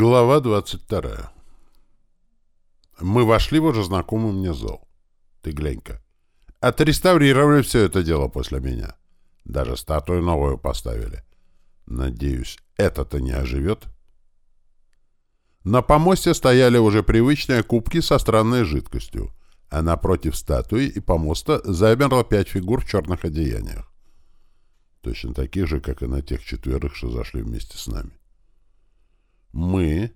Глава 22. Мы вошли в уже знакомый мне зал. Ты глянь-ка. Отреставрировали все это дело после меня. Даже статую новую поставили. Надеюсь, это-то не оживет? На помосте стояли уже привычные кубки со странной жидкостью, а напротив статуи и помоста замерло пять фигур в черных одеяниях. Точно таких же, как и на тех четверых, что зашли вместе с нами. Мы,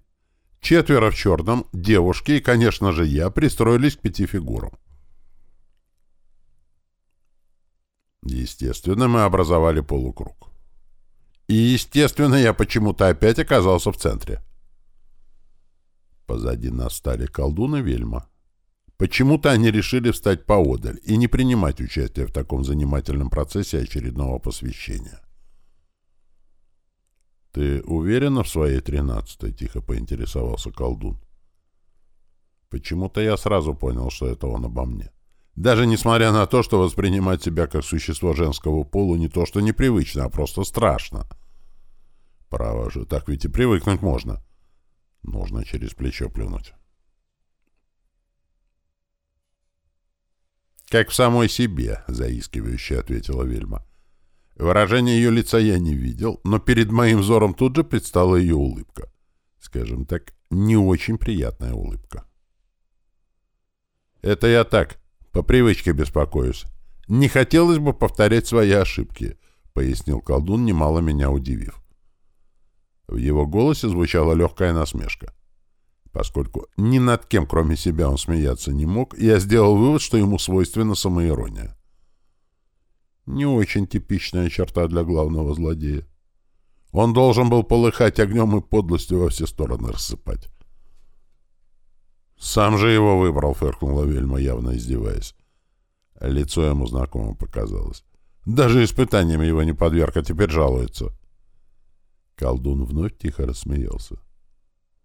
четверо в черном, девушки и, конечно же, я, пристроились к пяти фигурам. Естественно, мы образовали полукруг. И, естественно, я почему-то опять оказался в центре. Позади нас стали колдун вельма. Почему-то они решили встать поодаль и не принимать участие в таком занимательном процессе очередного посвящения. «Ты уверена в своей тринадцатой?» — тихо поинтересовался колдун. Почему-то я сразу понял, что это он обо мне. Даже несмотря на то, что воспринимать себя как существо женского пола не то что непривычно, а просто страшно. Право же, так ведь и привыкнуть можно. Нужно через плечо плюнуть. «Как в самой себе», — заискивающе ответила Вельма. Выражение ее лица я не видел, но перед моим взором тут же предстала ее улыбка. Скажем так, не очень приятная улыбка. «Это я так, по привычке беспокоюсь. Не хотелось бы повторять свои ошибки», — пояснил колдун, немало меня удивив. В его голосе звучала легкая насмешка. Поскольку ни над кем, кроме себя, он смеяться не мог, я сделал вывод, что ему свойственна самоирония. Не очень типичная черта для главного злодея. Он должен был полыхать огнем и подлостью во все стороны рассыпать. «Сам же его выбрал», — фыркнула Вельма, явно издеваясь. Лицо ему знакомо показалось. «Даже испытанием его не подверг, а теперь жалуется». Колдун вновь тихо рассмеялся.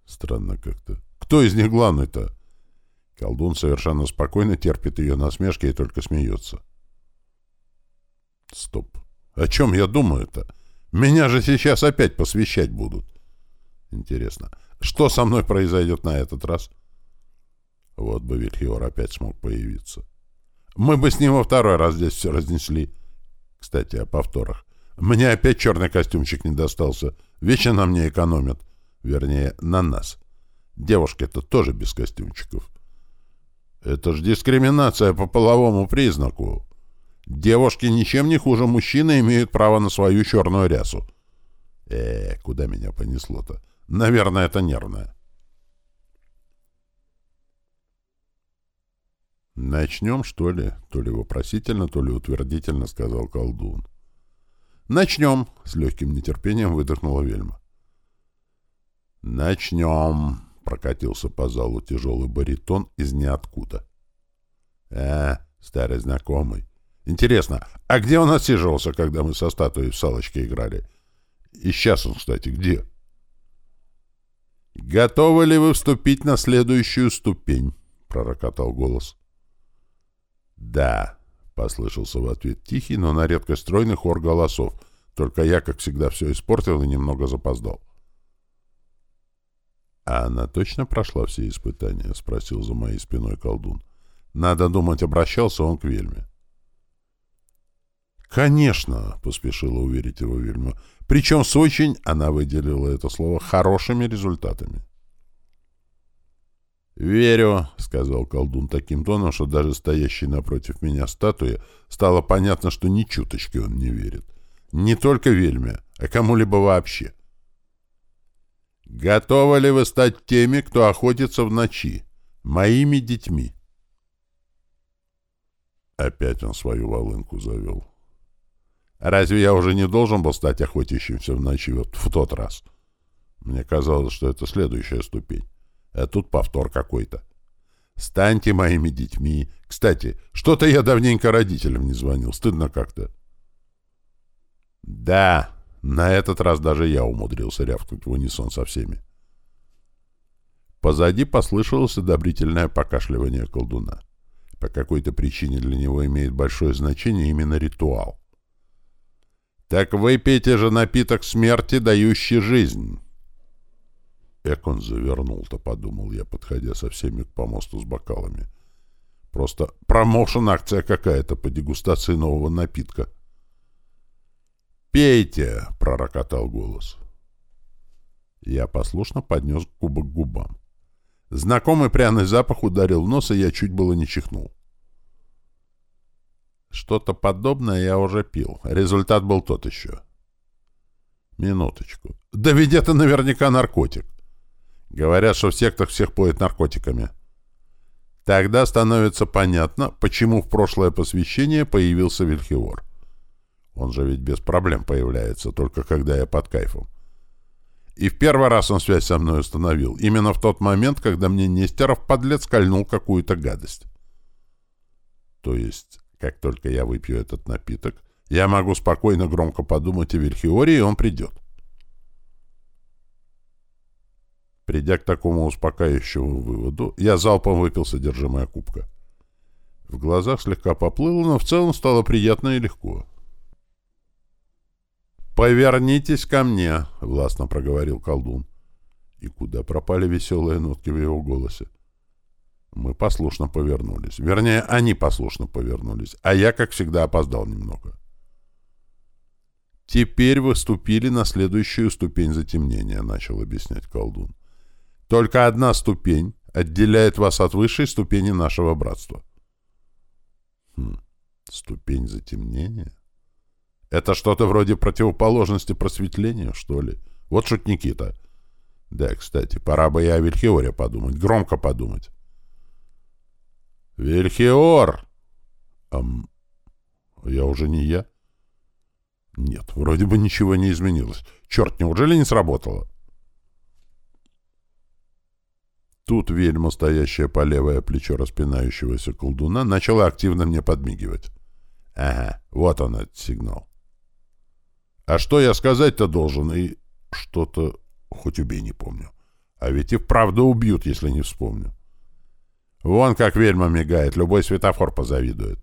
«Странно как-то. Кто из них главный-то?» Колдун совершенно спокойно терпит ее насмешки и только смеется. Стоп. О чем я думаю-то? Меня же сейчас опять посвящать будут. Интересно, что со мной произойдет на этот раз? Вот бы Вильхиор опять смог появиться. Мы бы с ним во второй раз здесь все разнесли. Кстати, о повторах. Мне опять черный костюмчик не достался. Вечно на мне экономят. Вернее, на нас. Девушки-то тоже без костюмчиков. Это ж дискриминация по половому признаку. Девушки ничем не хуже мужчины имеют право на свою черную рясу. Э, куда меня понесло-то? Наверное, это нервное. «Начнем, что ли?» — то ли вопросительно, то ли утвердительно сказал колдун. «Начнем!» — с легким нетерпением выдохнула Вельма. «Начнем!» — прокатился по залу тяжелый баритон из ниоткуда. «А, старый знакомый. Интересно, а где он отсиживался, когда мы со статуей в салочке играли? И сейчас он, кстати, где? «Готовы ли вы вступить на следующую ступень?» — пророкотал голос. «Да», — послышался в ответ тихий, но на редкость стройный хор голосов. Только я, как всегда, все испортил и немного запоздал. «А она точно прошла все испытания?» — спросил за моей спиной колдун. «Надо думать, обращался он к Вельме». «Конечно!» — поспешила уверить его Вильма. «Причем с очень, — она выделила это слово, — хорошими результатами». «Верю», — сказал колдун таким тоном, что даже стоящий напротив меня статуя стало понятно, что ни чуточки он не верит. Не только Вельме, а кому-либо вообще. «Готовы ли вы стать теми, кто охотится в ночи? Моими детьми?» Опять он свою волынку завел. Разве я уже не должен был стать охотящимся в ночи вот в тот раз? Мне казалось, что это следующая ступень. А тут повтор какой-то. Станьте моими детьми. Кстати, что-то я давненько родителям не звонил. Стыдно как-то. Да, на этот раз даже я умудрился рявкнуть в унисон со всеми. Позади послышалось одобрительное покашливание колдуна. По какой-то причине для него имеет большое значение именно ритуал. Так выпейте же напиток смерти, дающий жизнь. Эк он завернул-то, подумал я, подходя со всеми к помосту с бокалами. Просто промоушен-акция какая-то по дегустации нового напитка. «Пейте!» — пророкотал голос. Я послушно поднес кубок к губам. Знакомый пряный запах ударил в нос, и я чуть было не чихнул. Что-то подобное я уже пил. Результат был тот еще. Минуточку. Да ведь это наверняка наркотик. Говорят, что в сектах всех поят наркотиками. Тогда становится понятно, почему в прошлое посвящение появился Вильхиор. Он же ведь без проблем появляется, только когда я под кайфом. И в первый раз он связь со мной установил, именно в тот момент, когда мне Нестеров подлец кольнул какую-то гадость. То есть, как только я выпью этот напиток, я могу спокойно громко подумать о Вильхиоре, и он придет. Придя к такому успокаивающему выводу, я залпом выпил содержимое кубка. В глазах слегка поплыло, но в целом стало приятно и легко. «Повернитесь ко мне!» — властно проговорил колдун. И куда пропали веселые нотки в его голосе? Мы послушно повернулись. Вернее, они послушно повернулись, а я, как всегда, опоздал немного. «Теперь вы ступили на следующую ступень затемнения», — начал объяснять колдун. Только одна ступень отделяет вас от высшей ступени нашего братства. Хм, ступень затемнения? Это что-то вроде противоположности просветлению, что ли? Вот шутники-то. Да, кстати, пора бы и о Вильхиоре подумать, громко подумать. «Вильхиор!» Ам... Я уже не я? Нет, вроде бы ничего не изменилось. Черт, неужели не сработало? Тут вельма, стоящая по левое плечо распинающегося колдуна, начала активно мне подмигивать. Ага, вот он этот сигнал. А что я сказать-то должен? И что-то, хоть убей, не помню. А ведь и вправду убьют, если не вспомню. Вон как вельма мигает, любой светофор позавидует.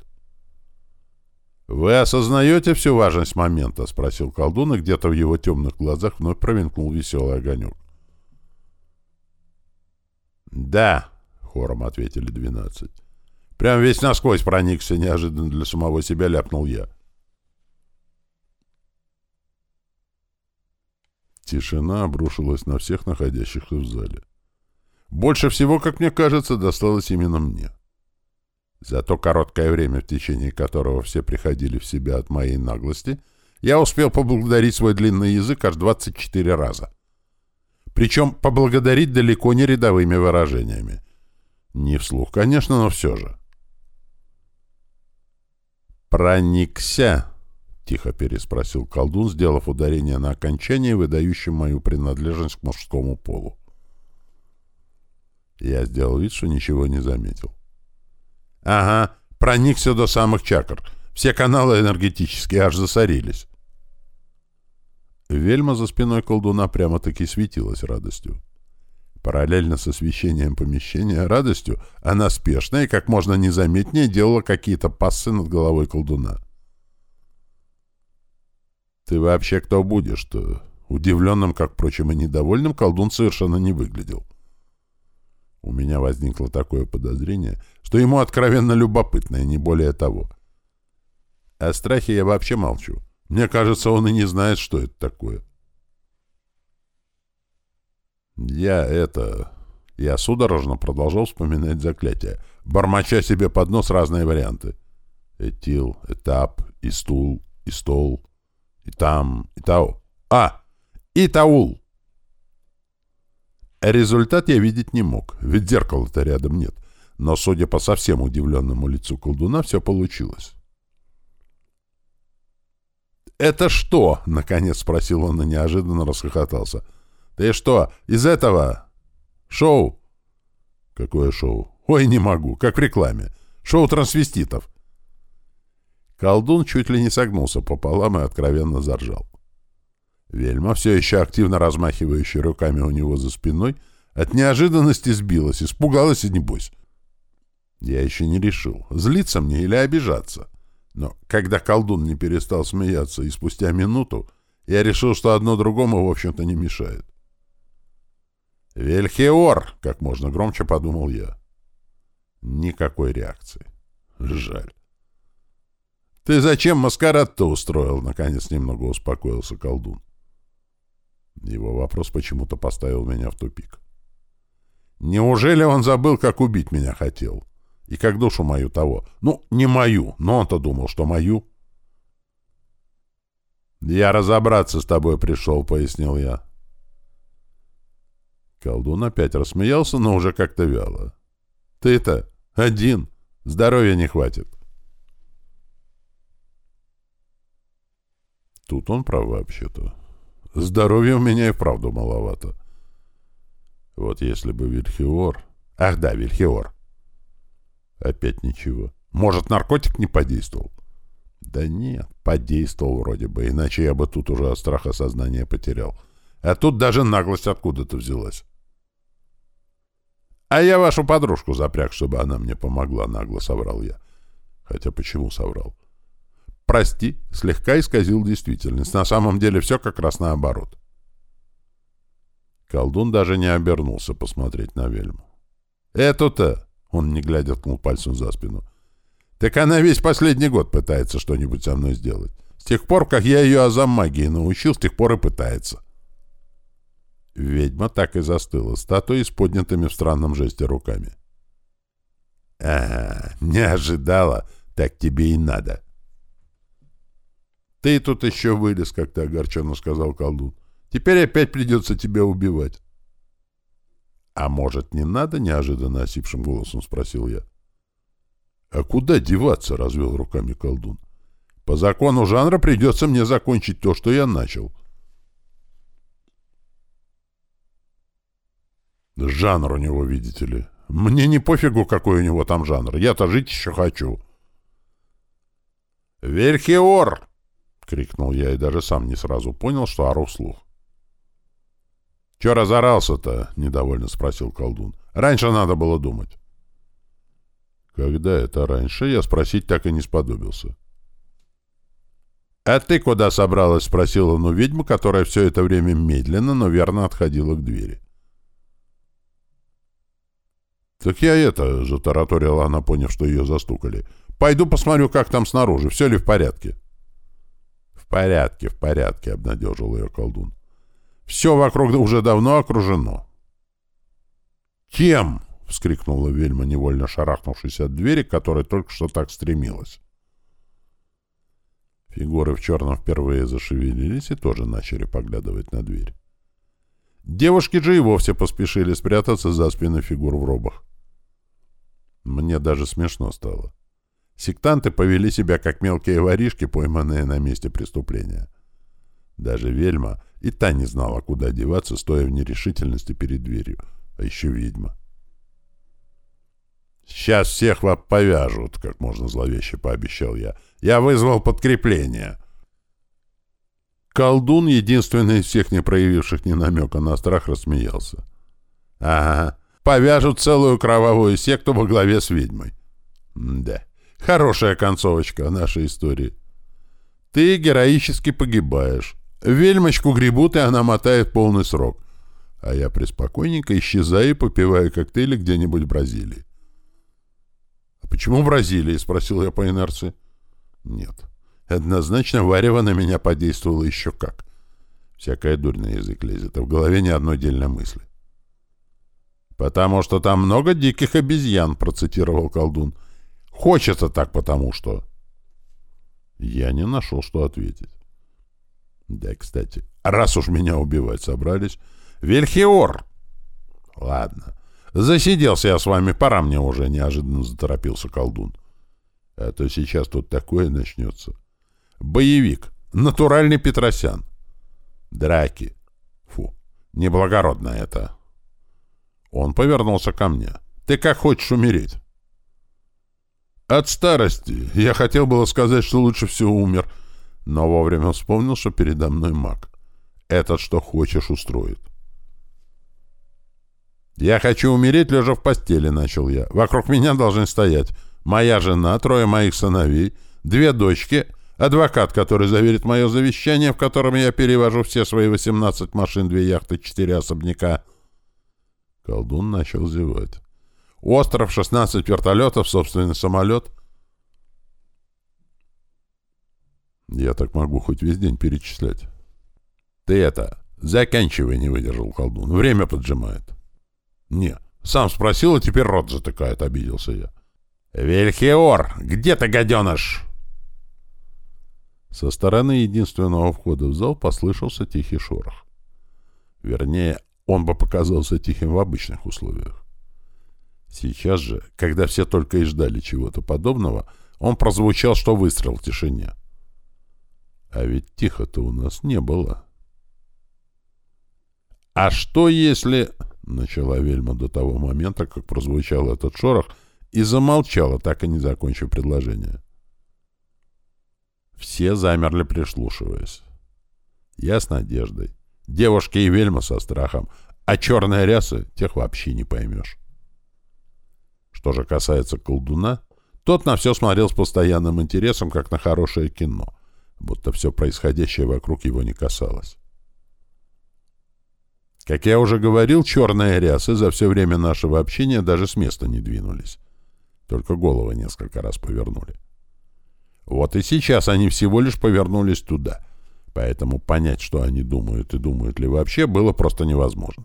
«Вы осознаете всю важность момента?» — спросил колдун, и где-то в его темных глазах вновь провинкнул веселый огонек. «Да», — хором ответили двенадцать. «Прям весь насквозь проникся, неожиданно для самого себя ляпнул я». Тишина обрушилась на всех находящихся в зале. Больше всего, как мне кажется, досталось именно мне. За то короткое время, в течение которого все приходили в себя от моей наглости, я успел поблагодарить свой длинный язык аж 24 раза. Причем поблагодарить далеко не рядовыми выражениями. Не вслух, конечно, но все же. «Проникся?» — тихо переспросил колдун, сделав ударение на окончании, выдающем мою принадлежность к мужскому полу. Я сделал вид, что ничего не заметил. «Ага, проникся до самых чакр. Все каналы энергетические аж засорились». Вельма за спиной колдуна прямо-таки светилась радостью. Параллельно с освещением помещения радостью она спешно и как можно незаметнее делала какие-то пассы над головой колдуна. «Ты вообще кто будешь-то?» Удивленным, как, впрочем, и недовольным, колдун совершенно не выглядел. У меня возникло такое подозрение, что ему откровенно любопытно, и не более того. О страхе я вообще молчу. Мне кажется, он и не знает, что это такое. Я это... Я судорожно продолжал вспоминать заклятие, бормоча себе под нос разные варианты. Этил, этап, и стул, и стол, и там, и тау. А! И таул! Результат я видеть не мог, ведь зеркала-то рядом нет. Но, судя по совсем удивленному лицу колдуна, все получилось. «Это что?» — наконец спросил он и неожиданно расхохотался. «Ты что, из этого? Шоу?» «Какое шоу?» «Ой, не могу, как в рекламе. Шоу трансвеститов». Колдун чуть ли не согнулся пополам и откровенно заржал. Вельма, все еще активно размахивающая руками у него за спиной, от неожиданности сбилась, испугалась и небось. Я еще не решил, злиться мне или обижаться. Но когда колдун не перестал смеяться, и спустя минуту, я решил, что одно другому, в общем-то, не мешает. «Вельхиор!» — как можно громче подумал я. Никакой реакции. Жаль. «Ты зачем маскарад-то устроил?» — наконец немного успокоился колдун. Его вопрос почему-то поставил меня в тупик. Неужели он забыл, как убить меня хотел? И как душу мою того? Ну, не мою, но он-то думал, что мою. «Я разобраться с тобой пришел», — пояснил я. Колдун опять рассмеялся, но уже как-то вяло. «Ты-то один, здоровья не хватит». Тут он прав вообще-то. Здоровья у меня и вправду маловато. Вот если бы Вильхиор... Ах да, Вильхиор. Опять ничего. Может, наркотик не подействовал? Да нет, подействовал вроде бы, иначе я бы тут уже от страха сознание потерял. А тут даже наглость откуда-то взялась. А я вашу подружку запряг, чтобы она мне помогла, нагло соврал я. Хотя почему соврал? Прости, слегка исказил действительность. На самом деле все как раз наоборот. Колдун даже не обернулся посмотреть на вельму. «Эту-то!» — он, не глядя, ткнул пальцем за спину. «Так она весь последний год пытается что-нибудь со мной сделать. С тех пор, как я ее азам магии научил, с тех пор и пытается». Ведьма так и застыла, статуей с поднятыми в странном жесте руками. «Ага, не ожидала, так тебе и надо». «Ты тут еще вылез, как ты огорченно сказал колдун. Теперь опять придется тебя убивать». «А может, не надо?» — неожиданно осипшим голосом спросил я. «А куда деваться?» — развел руками колдун. «По закону жанра придется мне закончить то, что я начал». «Жанр у него, видите ли. Мне не пофигу, какой у него там жанр. Я-то жить еще хочу». «Верхиор!» — крикнул я и даже сам не сразу понял, что ору вслух. «Чё разорался-то?» — недовольно спросил колдун. «Раньше надо было думать». Когда это раньше, я спросить так и не сподобился. «А ты куда собралась?» — спросил он у ведьмы, которая все это время медленно, но верно отходила к двери. «Так я это...» — затараторила она, поняв, что ее застукали. «Пойду посмотрю, как там снаружи, все ли в порядке». «В порядке, в порядке», — обнадежил ее колдун. «Все вокруг уже давно окружено». «Кем?» — вскрикнула вельма, невольно шарахнувшись от двери, к которой только что так стремилась. Фигуры в черном впервые зашевелились и тоже начали поглядывать на дверь. Девушки же и вовсе поспешили спрятаться за спины фигур в робах. Мне даже смешно стало. Сектанты повели себя как мелкие воришки, пойманные на месте преступления. Даже Вельма и та не знала, куда деваться, стоя в нерешительности перед дверью. А еще ведьма. «Сейчас всех вас повяжут», — как можно зловеще пообещал я. «Я вызвал подкрепление». Колдун, единственный из всех не проявивших ни намека на страх, рассмеялся. «Ага, повяжут целую кровавую секту во главе с ведьмой». «Да». Хорошая концовочка нашей истории. Ты героически погибаешь. Вельмочку гребут, и она мотает полный срок. А я преспокойненько исчезаю и попиваю коктейли где-нибудь в Бразилии. «А почему в Бразилии?» — спросил я по инерции. «Нет. Однозначно варево на меня подействовало еще как. Всякая дурь на язык лезет, а в голове ни одной дельной мысли». «Потому что там много диких обезьян», — процитировал колдун. Хочется так потому что... Я не нашел, что ответить. Да, кстати, раз уж меня убивать собрались... Вельхиор! Ладно. Засиделся я с вами, пора мне уже, неожиданно заторопился колдун. А то сейчас тут такое начнется. Боевик. Натуральный Петросян. Драки. Фу, неблагородно это. Он повернулся ко мне. Ты как хочешь умереть? От старости. Я хотел было сказать, что лучше всего умер, но вовремя вспомнил, что передо мной маг. Этот, что хочешь, устроит. «Я хочу умереть, лежа в постели», — начал я. «Вокруг меня должны стоять моя жена, трое моих сыновей, две дочки, адвокат, который заверит мое завещание, в котором я перевожу все свои 18 машин, две яхты, четыре особняка, Колдун начал зевать. Остров, 16 вертолетов, собственный самолет. Я так могу хоть весь день перечислять. Ты это, заканчивай, не выдержал колдун. Время поджимает. Не, сам спросил, а теперь рот затыкает, обиделся я. Вельхиор, где ты, гаденыш? Со стороны единственного входа в зал послышался тихий шорох. Вернее, он бы показался тихим в обычных условиях. Сейчас же, когда все только и ждали чего-то подобного, он прозвучал, что выстрел в тишине. А ведь тихо-то у нас не было. «А что если...» — начала Вельма до того момента, как прозвучал этот шорох, и замолчала, так и не закончив предложение. Все замерли, прислушиваясь. Я с надеждой. Девушки и Вельма со страхом, а черные рясы тех вообще не поймешь. Что же касается колдуна, тот на все смотрел с постоянным интересом, как на хорошее кино, будто все происходящее вокруг его не касалось. Как я уже говорил, черные рясы за все время нашего общения даже с места не двинулись. Только головы несколько раз повернули. Вот и сейчас они всего лишь повернулись туда — поэтому понять, что они думают и думают ли вообще, было просто невозможно.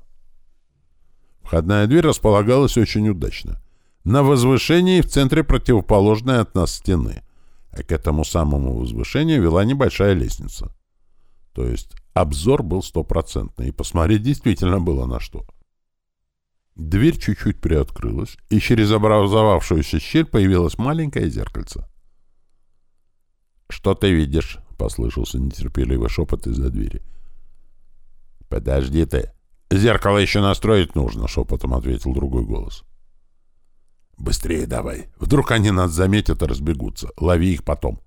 Входная дверь располагалась очень удачно. На возвышении в центре противоположной от нас стены, а к этому самому возвышению вела небольшая лестница. То есть обзор был стопроцентный, и посмотреть действительно было на что. Дверь чуть-чуть приоткрылась, и через образовавшуюся щель появилось маленькое зеркальце. «Что ты видишь?» послышался нетерпеливый шепот из-за двери. «Подожди ты! Зеркало еще настроить нужно!» — шепотом ответил другой голос. «Быстрее давай! Вдруг они нас заметят и разбегутся. Лови их потом!»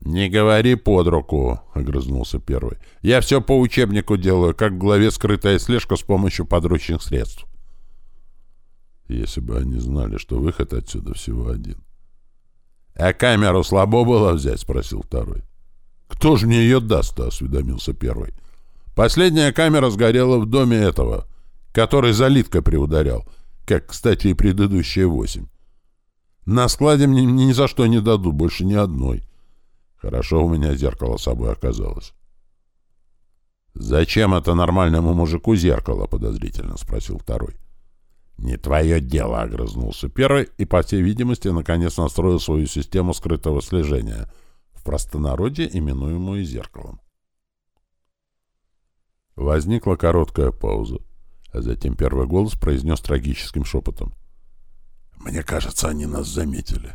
«Не говори под руку!» — огрызнулся первый. «Я все по учебнику делаю, как в главе скрытая слежка с помощью подручных средств». Если бы они знали, что выход отсюда всего один. «А камеру слабо было взять?» — спросил второй. «Кто же мне ее даст-то?» — осведомился первый. «Последняя камера сгорела в доме этого, который залитка приударял, как, кстати, и предыдущие восемь. На складе мне ни за что не дадут, больше ни одной. Хорошо у меня зеркало с собой оказалось». «Зачем это нормальному мужику зеркало?» — подозрительно спросил второй. — «Не твое дело», — огрызнулся первый и, по всей видимости, наконец настроил свою систему скрытого слежения, в простонародье именуемую зеркалом. Возникла короткая пауза, а затем первый голос произнес трагическим шепотом. «Мне кажется, они нас заметили».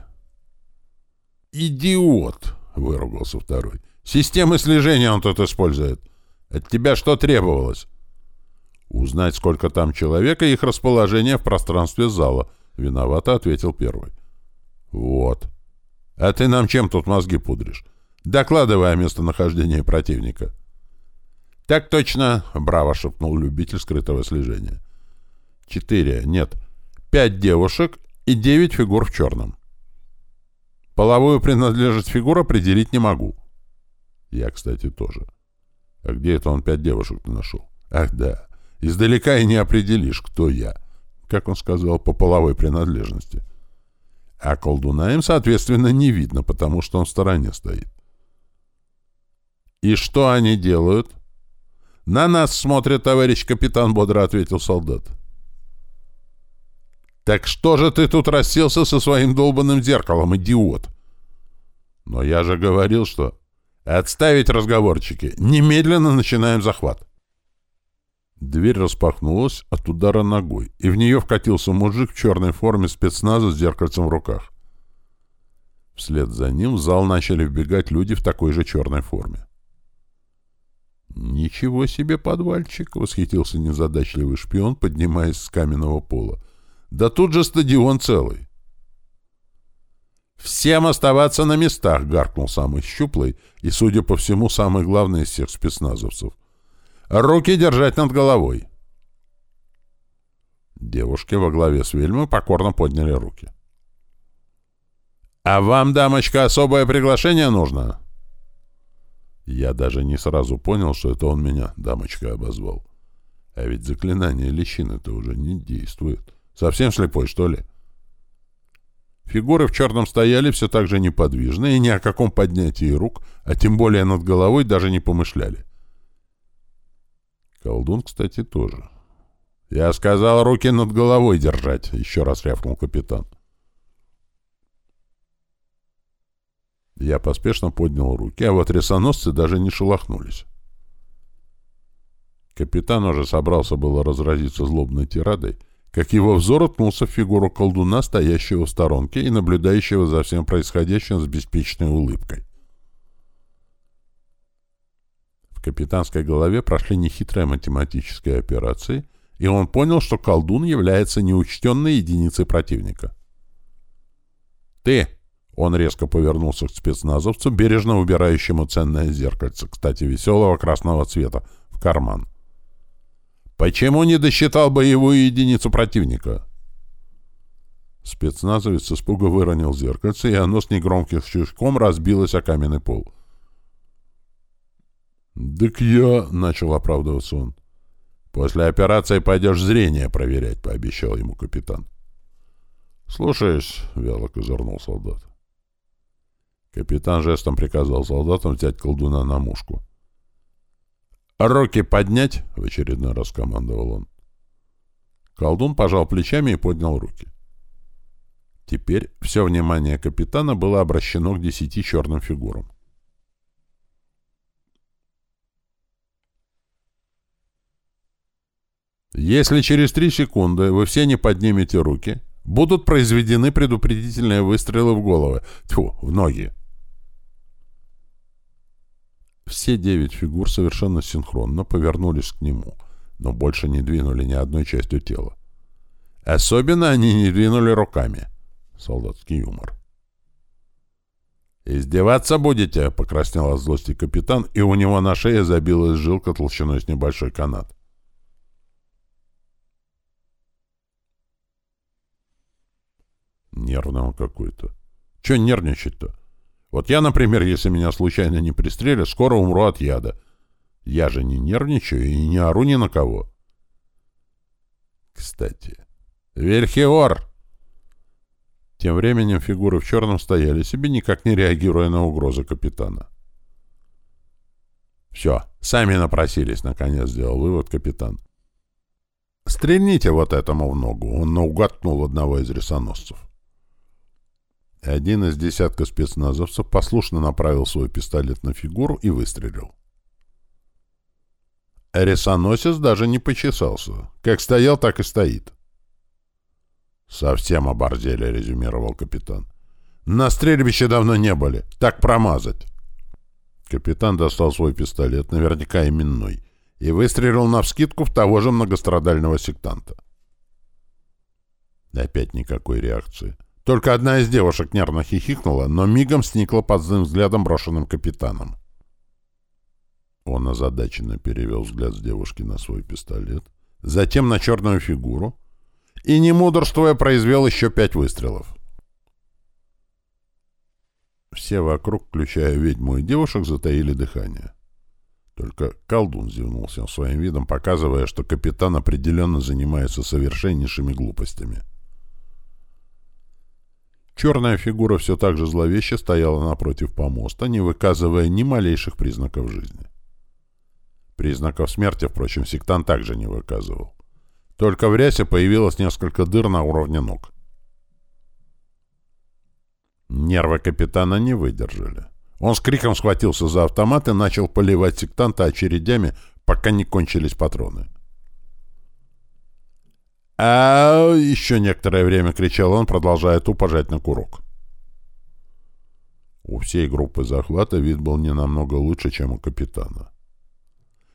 «Идиот!» — выругался второй. «Системы слежения он тут использует. От тебя что требовалось?» Узнать, сколько там человек и их расположение в пространстве зала. Виновато ответил первый. Вот. А ты нам чем тут мозги пудришь? Докладывай о местонахождении противника. Так точно, браво шепнул любитель скрытого слежения. Четыре, нет, пять девушек и девять фигур в черном. Половую принадлежность фигур определить не могу. Я, кстати, тоже. А где это он пять девушек нашел? Ах, да. Издалека и не определишь, кто я, как он сказал, по половой принадлежности. А колдуна им, соответственно, не видно, потому что он в стороне стоит. «И что они делают?» «На нас смотрят, товарищ капитан», — бодро ответил солдат. «Так что же ты тут расселся со своим долбанным зеркалом, идиот?» «Но я же говорил, что...» «Отставить разговорчики! Немедленно начинаем захват!» Дверь распахнулась от удара ногой, и в нее вкатился мужик в черной форме спецназа с зеркальцем в руках. Вслед за ним в зал начали вбегать люди в такой же черной форме. «Ничего себе подвальчик!» — восхитился незадачливый шпион, поднимаясь с каменного пола. «Да тут же стадион целый!» «Всем оставаться на местах!» — гаркнул самый щуплый и, судя по всему, самый главный из всех спецназовцев — Руки держать над головой. Девушки во главе с Вильмой покорно подняли руки. «А вам, дамочка, особое приглашение нужно?» Я даже не сразу понял, что это он меня дамочкой обозвал. А ведь заклинание личины-то уже не действует. Совсем слепой, что ли? Фигуры в черном стояли все так же неподвижно и ни о каком поднятии рук, а тем более над головой, даже не помышляли. Колдун, кстати, тоже. «Я сказал, руки над головой держать», — еще раз рявкнул капитан. Я поспешно поднял руки, а вот ресоносцы даже не шелохнулись. Капитан уже собрался было разразиться злобной тирадой, как его взор уткнулся в фигуру колдуна, стоящего в сторонке и наблюдающего за всем происходящим с беспечной улыбкой. В капитанской голове прошли нехитрые математические операции, и он понял, что колдун является неучтенной единицей противника. «Ты!» Он резко повернулся к спецназовцу, бережно убирающему ценное зеркальце, кстати, веселого красного цвета, в карман. «Почему не досчитал боевую единицу противника?» Спецназовец испуга выронил зеркальце, и оно с негромким щелчком разбилось о каменный пол. «Так я...» — начал оправдываться он. «После операции пойдешь зрение проверять», — пообещал ему капитан. «Слушаюсь», — вяло козырнул солдат. Капитан жестом приказал солдатам взять колдуна на мушку. «Руки поднять!» — в очередной раз командовал он. Колдун пожал плечами и поднял руки. Теперь все внимание капитана было обращено к десяти черным фигурам. Если через три секунды вы все не поднимете руки, будут произведены предупредительные выстрелы в головы, тьфу, в ноги. Все девять фигур совершенно синхронно повернулись к нему, но больше не двинули ни одной частью тела. Особенно они не двинули руками. Солдатский юмор. «Издеваться будете?» — покраснел от злости капитан, и у него на шее забилась жилка толщиной с небольшой канат. Нервный он какой-то. Че нервничать-то? Вот я, например, если меня случайно не пристрелят, скоро умру от яда. Я же не нервничаю и не ору ни на кого. Кстати, Вельхиор! Тем временем фигуры в черном стояли себе, никак не реагируя на угрозы капитана. «Все, сами напросились», — наконец сделал вывод капитан. «Стрельните вот этому в ногу», — он наугад одного из Один из десятка спецназовцев послушно направил свой пистолет на фигуру и выстрелил. Ресоносец даже не почесался. Как стоял, так и стоит. «Совсем оборзели», — резюмировал капитан. «На стрельбище давно не были. Так промазать». Капитан достал свой пистолет, наверняка именной, и выстрелил навскидку в того же многострадального сектанта. Опять никакой реакции. Только одна из девушек нервно хихикнула, но мигом сникла под злым взглядом, брошенным капитаном. Он озадаченно перевел взгляд с девушки на свой пистолет, затем на черную фигуру и, не мудрствуя, произвел еще пять выстрелов. Все вокруг, включая ведьму и девушек, затаили дыхание. Только колдун зевнул всем своим видом, показывая, что капитан определенно занимается совершеннейшими глупостями. — Черная фигура все так же зловеще стояла напротив помоста, не выказывая ни малейших признаков жизни. Признаков смерти, впрочем, сектант также не выказывал. Только в рясе появилось несколько дыр на уровне ног. Нервы капитана не выдержали. Он с криком схватился за автомат и начал поливать сектанта очередями, пока не кончились патроны. А еще некоторое время кричал он, продолжая тупо жать на курок. У всей группы захвата вид был не намного лучше, чем у капитана.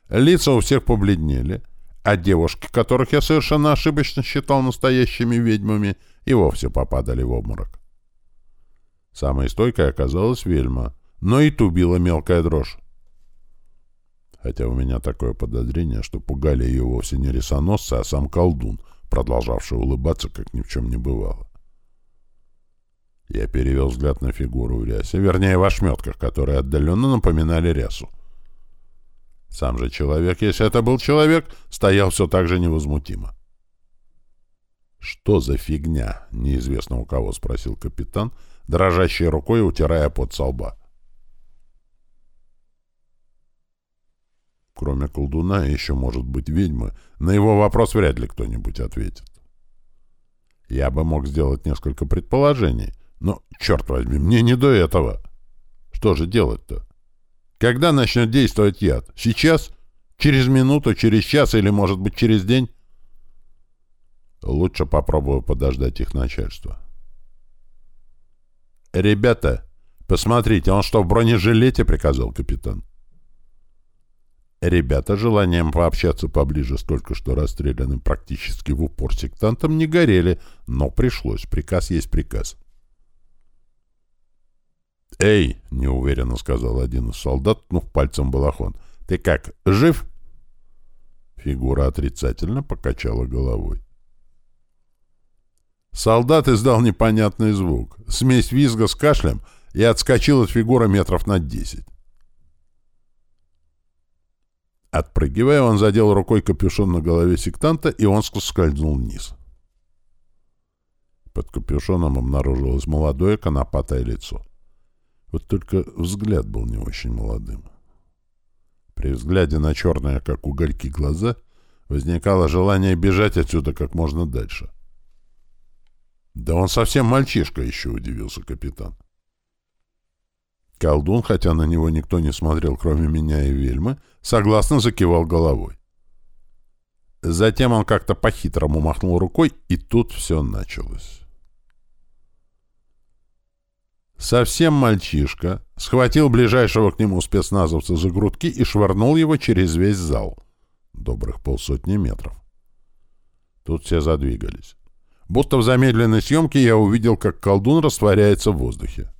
Лица у всех побледнели, а девушки, которых я совершенно ошибочно считал настоящими ведьмами, и вовсе попадали в обморок. Самой стойкой оказалась вельма, но и ту била мелкая дрожь. Хотя у меня такое подозрение, что пугали ее вовсе не ресоносцы, а сам колдун, продолжавший улыбаться, как ни в чем не бывало. Я перевел взгляд на фигуру в рясе, вернее, в ошметках, которые отдаленно напоминали рясу. Сам же человек, если это был человек, стоял все так же невозмутимо. «Что за фигня?» — неизвестно у кого спросил капитан, дрожащей рукой утирая пот со лба. Кроме колдуна и еще, может быть, ведьмы, на его вопрос вряд ли кто-нибудь ответит. Я бы мог сделать несколько предположений, но, черт возьми, мне не до этого. Что же делать-то? Когда начнет действовать яд? Сейчас? Через минуту, через час или, может быть, через день? Лучше попробую подождать их начальство. «Ребята, посмотрите, он что, в бронежилете?» — приказал капитан. Ребята желанием пообщаться поближе с только что расстрелянным практически в упор сектантом не горели, но пришлось. Приказ есть приказ. «Эй!» — неуверенно сказал один из солдат, ткнув пальцем балахон. «Ты как, жив?» Фигура отрицательно покачала головой. Солдат издал непонятный звук, смесь визга с кашлем, и отскочил от фигуры метров на десять. Отпрыгивая, он задел рукой капюшон на голове сектанта, и он скользнул вниз. Под капюшоном обнаружилось молодое конопатое лицо. Вот только взгляд был не очень молодым. При взгляде на черные, как угольки, глаза возникало желание бежать отсюда как можно дальше. «Да он совсем мальчишка еще», — удивился капитан. Колдун, хотя на него никто не смотрел, кроме меня и Вельмы, согласно закивал головой. Затем он как-то по-хитрому махнул рукой, и тут все началось. Совсем мальчишка схватил ближайшего к нему спецназовца за грудки и швырнул его через весь зал. Добрых полсотни метров. Тут все задвигались. Будто в замедленной съемке я увидел, как колдун растворяется в воздухе.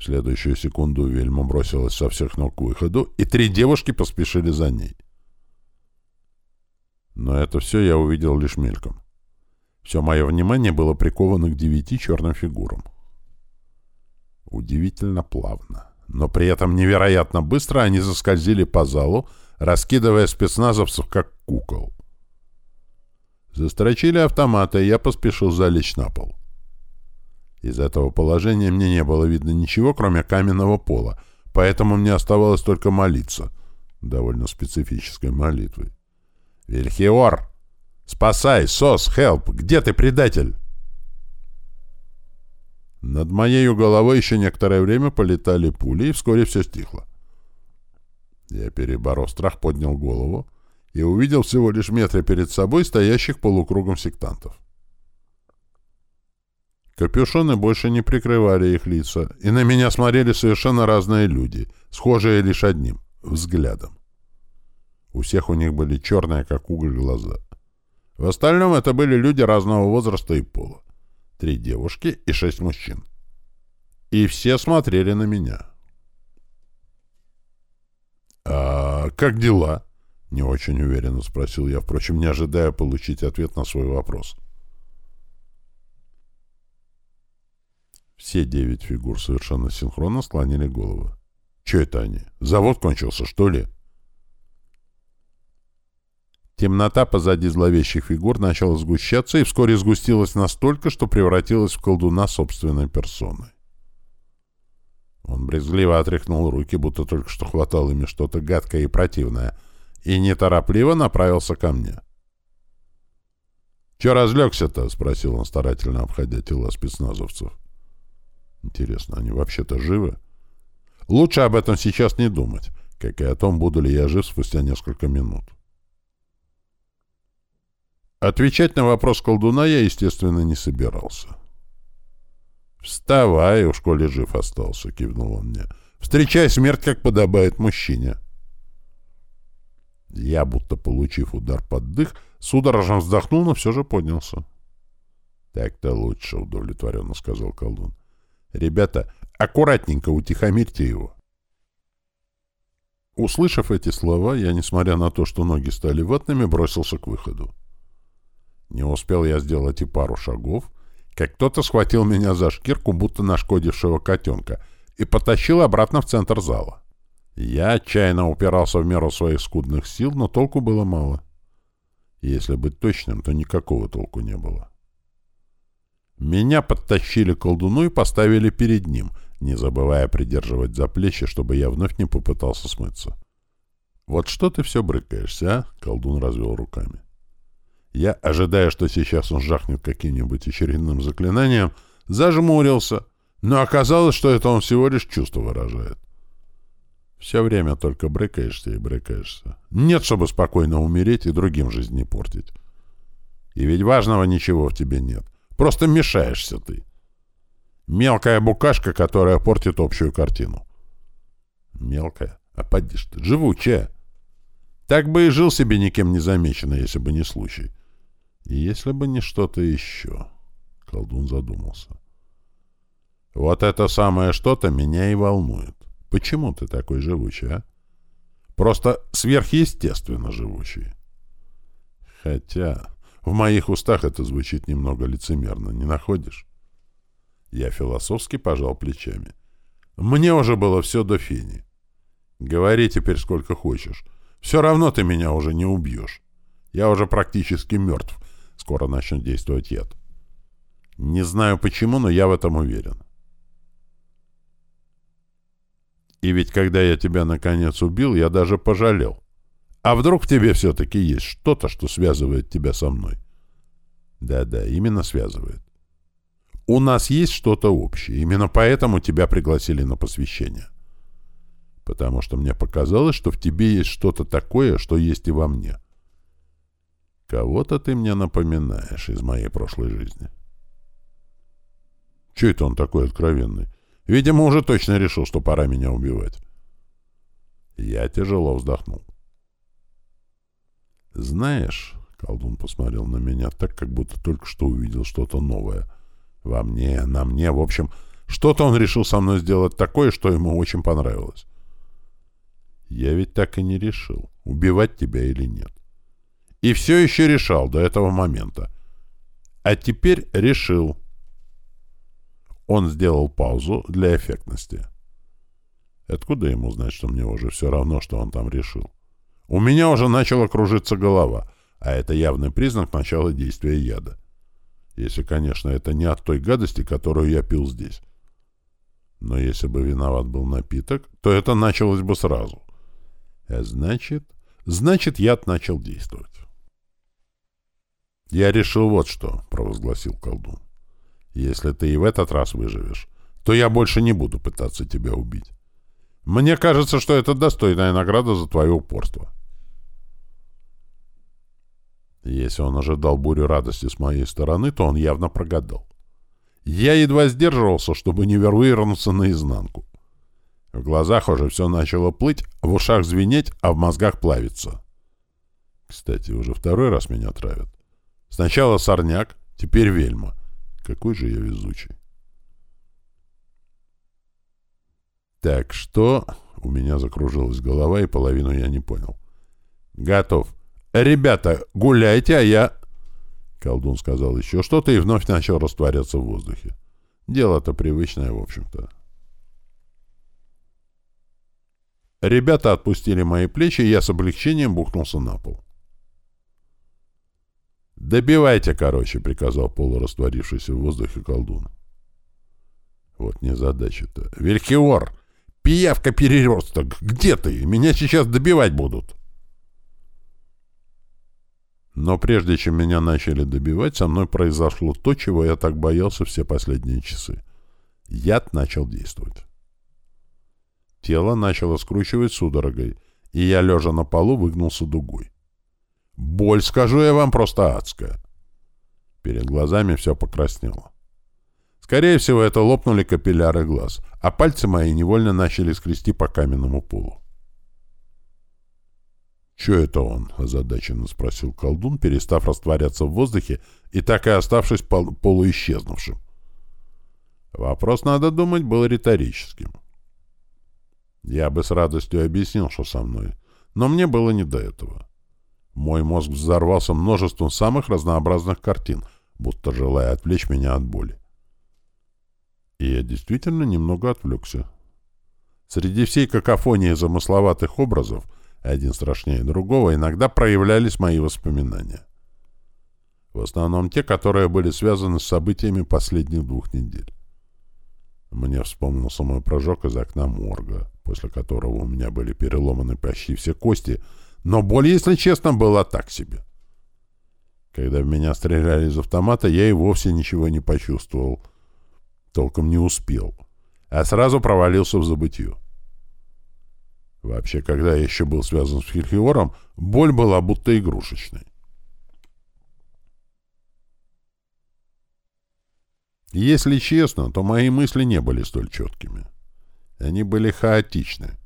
В следующую секунду Вельма бросилась со всех ног к выходу, и три девушки поспешили за ней. Но это все я увидел лишь мельком. Все мое внимание было приковано к девяти черным фигурам. Удивительно плавно. Но при этом невероятно быстро они заскользили по залу, раскидывая спецназовцев как кукол. Застрочили автоматы, и я поспешил залечь на пол. Из этого положения мне не было видно ничего, кроме каменного пола, поэтому мне оставалось только молиться, довольно специфической молитвой. «Вильхиор! Спасай! Сос! Хелп! Где ты, предатель?» Над моей головой еще некоторое время полетали пули, и вскоре все стихло. Я, переборов страх, поднял голову и увидел всего лишь метре перед собой стоящих полукругом сектантов. Капюшоны больше не прикрывали их лица, и на меня смотрели совершенно разные люди, схожие лишь одним — взглядом. У всех у них были черные, как уголь, глаза. В остальном это были люди разного возраста и пола. Три девушки и шесть мужчин. И все смотрели на меня. «А как дела?» — не очень уверенно спросил я, впрочем, не ожидая получить ответ на свой вопрос. — Все девять фигур совершенно синхронно склонили головы. Че это они? Завод кончился, что ли? Темнота позади зловещих фигур начала сгущаться и вскоре сгустилась настолько, что превратилась в колдуна собственной персоной. Он брезгливо отряхнул руки, будто только что хватало ими что-то гадкое и противное, и неторопливо направился ко мне. «Че разлегся-то?» — спросил он, старательно обходя тела спецназовцев. Интересно, они вообще-то живы? Лучше об этом сейчас не думать, как и о том, буду ли я жив спустя несколько минут. Отвечать на вопрос колдуна я, естественно, не собирался. «Вставай, уж коли жив остался», — кивнул он мне. «Встречай смерть, как подобает мужчине». Я, будто получив удар под дых, судорожно вздохнул, но все же поднялся. «Так-то лучше», — удовлетворенно сказал колдун. Ребята, аккуратненько утихомирьте его. Услышав эти слова, я, несмотря на то, что ноги стали ватными, бросился к выходу. Не успел я сделать и пару шагов, как кто-то схватил меня за шкирку, будто нашкодившего котенка, и потащил обратно в центр зала. Я отчаянно упирался в меру своих скудных сил, но толку было мало. Если быть точным, то никакого толку не было. Меня подтащили к колдуну и поставили перед ним, не забывая придерживать за плечи, чтобы я вновь не попытался смыться. «Вот что ты все брыкаешься, а?» — колдун развел руками. Я, ожидая, что сейчас он жахнет каким-нибудь очередным заклинанием, зажмурился, но оказалось, что это он всего лишь чувство выражает. Все время только брыкаешься и брыкаешься. Нет, чтобы спокойно умереть и другим жизнь не портить. И ведь важного ничего в тебе нет. Просто мешаешься ты. Мелкая букашка, которая портит общую картину. Мелкая? А поди ж ты, живучая. Так бы и жил себе никем не замечено, если бы не случай. И если бы не что-то еще. Колдун задумался. Вот это самое что-то меня и волнует. Почему ты такой живучий, а? Просто сверхъестественно живучий. Хотя... В моих устах это звучит немного лицемерно, не находишь? Я философски пожал плечами. Мне уже было все до фини. Говори теперь сколько хочешь. Все равно ты меня уже не убьешь. Я уже практически мертв. Скоро начнет действовать яд. Не знаю почему, но я в этом уверен. И ведь когда я тебя наконец убил, я даже пожалел. А вдруг в тебе все-таки есть что-то, что связывает тебя со мной? Да-да, именно связывает. У нас есть что-то общее. Именно поэтому тебя пригласили на посвящение. Потому что мне показалось, что в тебе есть что-то такое, что есть и во мне. Кого-то ты мне напоминаешь из моей прошлой жизни. Че это он такой откровенный? Видимо, уже точно решил, что пора меня убивать. Я тяжело вздохнул. «Знаешь...» — колдун посмотрел на меня так, как будто только что увидел что-то новое. «Во мне, на мне, в общем, что-то он решил со мной сделать такое, что ему очень понравилось. Я ведь так и не решил, убивать тебя или нет. И все еще решал до этого момента. А теперь решил». Он сделал паузу для эффектности. Откуда ему знать, что мне уже все равно, что он там решил? У меня уже начала кружиться голова, а это явный признак начала действия яда. Если, конечно, это не от той гадости, которую я пил здесь. Но если бы виноват был напиток, то это началось бы сразу. А значит... Значит, яд начал действовать. «Я решил вот что», — провозгласил колдун. «Если ты и в этот раз выживешь, то я больше не буду пытаться тебя убить. Мне кажется, что это достойная награда за твое упорство». Если он ожидал бурю радости с моей стороны, то он явно прогадал. Я едва сдерживался, чтобы не вернуться наизнанку. В глазах уже все начало плыть, в ушах звенеть, а в мозгах плавиться. Кстати, уже второй раз меня травят. Сначала сорняк, теперь вельма. Какой же я везучий. Так, что... У меня закружилась голова, и половину я не понял. Готов. «Ребята, гуляйте, а я...» Колдун сказал еще что-то и вновь начал растворяться в воздухе. Дело-то привычное, в общем-то. Ребята отпустили мои плечи, и я с облегчением бухнулся на пол. «Добивайте, короче», — приказал полурастворившийся в воздухе колдун. Вот незадача-то. «Вельхиор! Пиявка-переросток! Где ты? Меня сейчас добивать будут!» Но прежде чем меня начали добивать, со мной произошло то, чего я так боялся все последние часы. Яд начал действовать. Тело начало скручивать судорогой, и я, лежа на полу, выгнулся дугой. Боль, скажу я вам, просто адская. Перед глазами все покраснело. Скорее всего, это лопнули капилляры глаз, а пальцы мои невольно начали скрести по каменному полу. «Че это он?» — озадаченно спросил колдун, перестав растворяться в воздухе и так и оставшись пол полуисчезнувшим. Вопрос, надо думать, был риторическим. Я бы с радостью объяснил, что со мной, но мне было не до этого. Мой мозг взорвался множеством самых разнообразных картин, будто желая отвлечь меня от боли. И я действительно немного отвлекся. Среди всей какофонии замысловатых образов, один страшнее другого, иногда проявлялись мои воспоминания. В основном те, которые были связаны с событиями последних двух недель. Мне вспомнился мой прыжок из окна морга, после которого у меня были переломаны почти все кости, но боль, если честно, была так себе. Когда в меня стреляли из автомата, я и вовсе ничего не почувствовал. Толком не успел. А сразу провалился в забытье. Вообще, когда я еще был связан с Хильхиором, боль была будто игрушечной. Если честно, то мои мысли не были столь четкими. Они были хаотичны.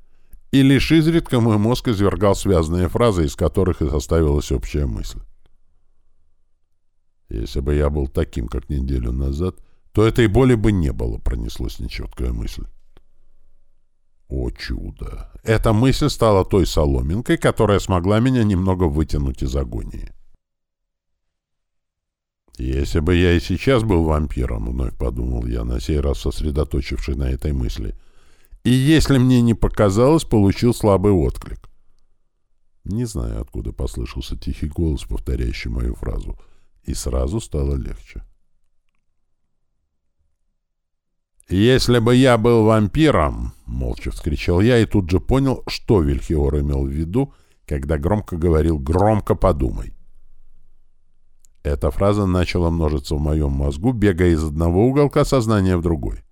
И лишь изредка мой мозг извергал связанные фразы, из которых и составилась общая мысль. Если бы я был таким, как неделю назад, то этой боли бы не было, пронеслась нечеткая мысль. О чудо! Эта мысль стала той соломинкой, которая смогла меня немного вытянуть из агонии. «Если бы я и сейчас был вампиром», — вновь подумал я, на сей раз сосредоточивший на этой мысли, и если мне не показалось, получил слабый отклик. Не знаю, откуда послышался тихий голос, повторяющий мою фразу, и сразу стало легче. «Если бы я был вампиром!» — молча вскричал я и тут же понял, что Вильхиор имел в виду, когда громко говорил «громко подумай». Эта фраза начала множиться в моем мозгу, бегая из одного уголка сознания в другой.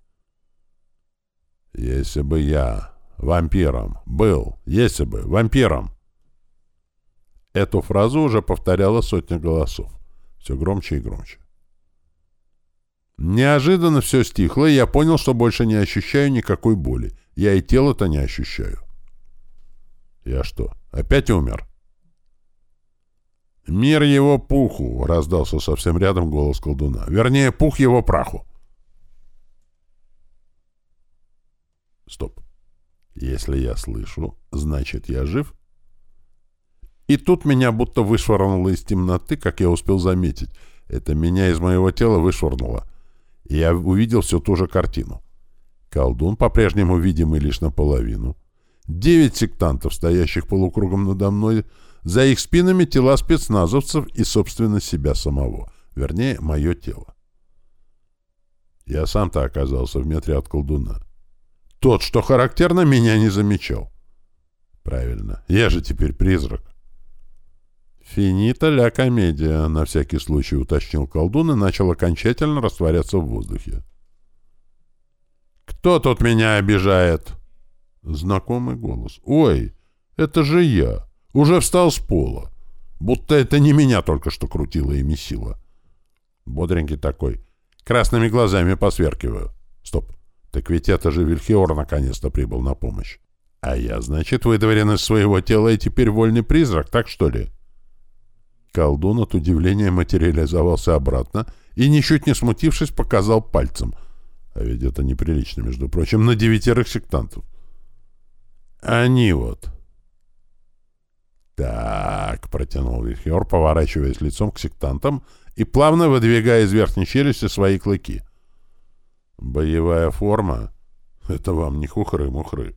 «Если бы я вампиром был, если бы вампиром!» Эту фразу уже повторяла сотня голосов. Все громче и громче. Неожиданно все стихло, и я понял, что больше не ощущаю никакой боли. Я и тело-то не ощущаю. Я что, опять умер? «Мир его пуху!» — раздался совсем рядом голос колдуна. «Вернее, пух его праху!» Стоп. Если я слышу, значит, я жив? И тут меня будто вышвырнуло из темноты, как я успел заметить. Это меня из моего тела вышвырнуло. Я увидел всю ту же картину. Колдун, по-прежнему видимый лишь наполовину. Девять сектантов, стоящих полукругом надо мной, за их спинами тела спецназовцев и, собственно, себя самого. Вернее, мое тело. Я сам-то оказался в метре от колдуна. Тот, что характерно, меня не замечал. Правильно, я же теперь призрак. «Финита ля комедия», — на всякий случай уточнил колдун и начал окончательно растворяться в воздухе. «Кто тут меня обижает?» Знакомый голос. «Ой, это же я!» Уже встал с пола. Будто это не меня только что крутило и месило. Бодренький такой. Красными глазами посверкиваю. Стоп. Так ведь это же Вильхиор наконец-то прибыл на помощь. А я, значит, выдворен из своего тела и теперь вольный призрак, так что ли? Колдун от удивления материализовался обратно и, ничуть не смутившись, показал пальцем. А ведь это неприлично, между прочим, на девятерых сектантов. Они вот. «Так», — протянул Вильхиор, поворачиваясь лицом к сектантам и плавно выдвигая из верхней челюсти свои клыки. «Боевая форма — это вам не хухры-мухры».